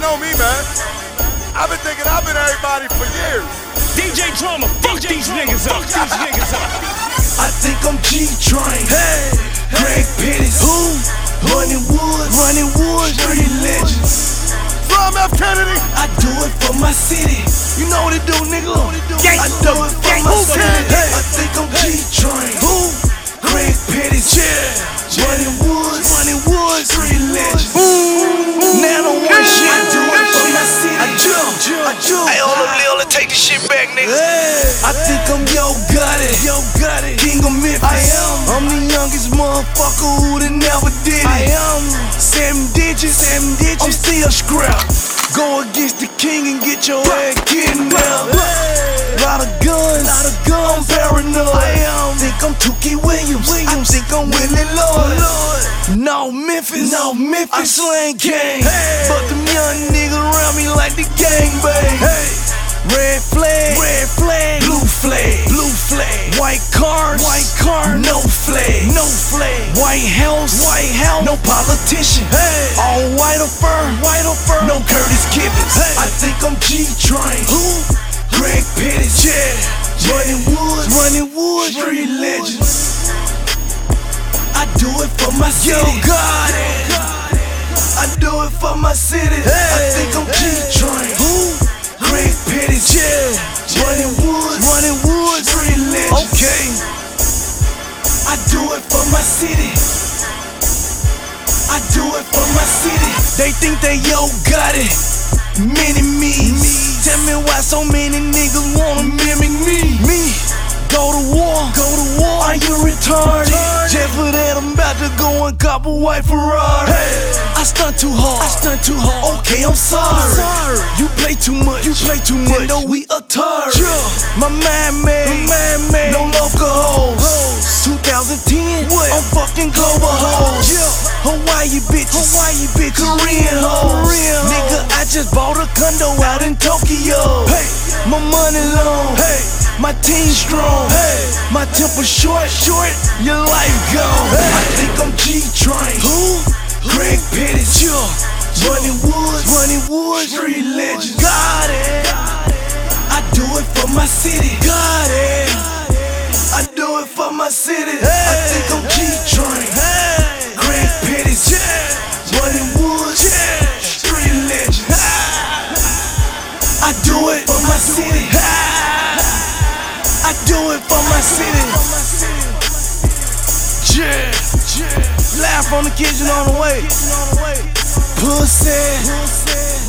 know me, man. I've been thinking I've been everybody for years. DJ Drama, fuck these niggas up. These niggas up. I think I'm G-Train. Hey, Greg Pettis. who? Running Woods. Running Woods. Street Legends. From F. Kennedy. I do it for my city. You know what it do, nigga? Gang. I do it for Gang. my city. Hey. I think I'm G-Train. Who? Memphis. I am. I'm the youngest motherfucker who done never did it. I am. Seven digits. Seven digits. I'm still scrap. Go against the king and get your ass kidnapped. Lot of guns. Lot of guns. I'm paranoid. I am. Think I'm Tookie Williams. Williams. I think I'm Willie Lloyd. No Memphis. No Memphis. I slang gang. Hey. But them young niggas white no flag, no flag, white house, white house, no politician, Hey. all white or fur, white or fur, no Curtis Gibbons. Hey. I think I'm G Train. Who? Greg Pettis, Yeah. Running Woods, Running Woods, Street Legends. I do it for my city. Yo, got it. I do it for my city. I think I'm do it for my city. I do it for my city. They think they yo got it. Many me. Tell me why so many niggas wanna mimic me. Me. Go to war. Go to war. Are you retarded? Retarded. Just for that, I'm about to go and cop a white Ferrari. I stunt too hard. I stunt too hard. Okay, I'm sorry. sorry. You play too much. You play too much. know we a tar. My man made. My man made. No local Hawaii bitches. Hawaii bitches. Korean hoes. Korean Nigga, I just bought a condo out in Tokyo. Hey. My money long. Hey. My team strong. Hey. My temper short. Short. Your life gone. Hey. I think I'm G-Train. Who? Greg Pettis. Running Woods. Running Woods. Street Legends. Got it. I do it for my city. Got it. I do it for my city. I think I'm I do it for my city. I do it for my city. Yeah. Laugh on the kitchen on the way. Pussy.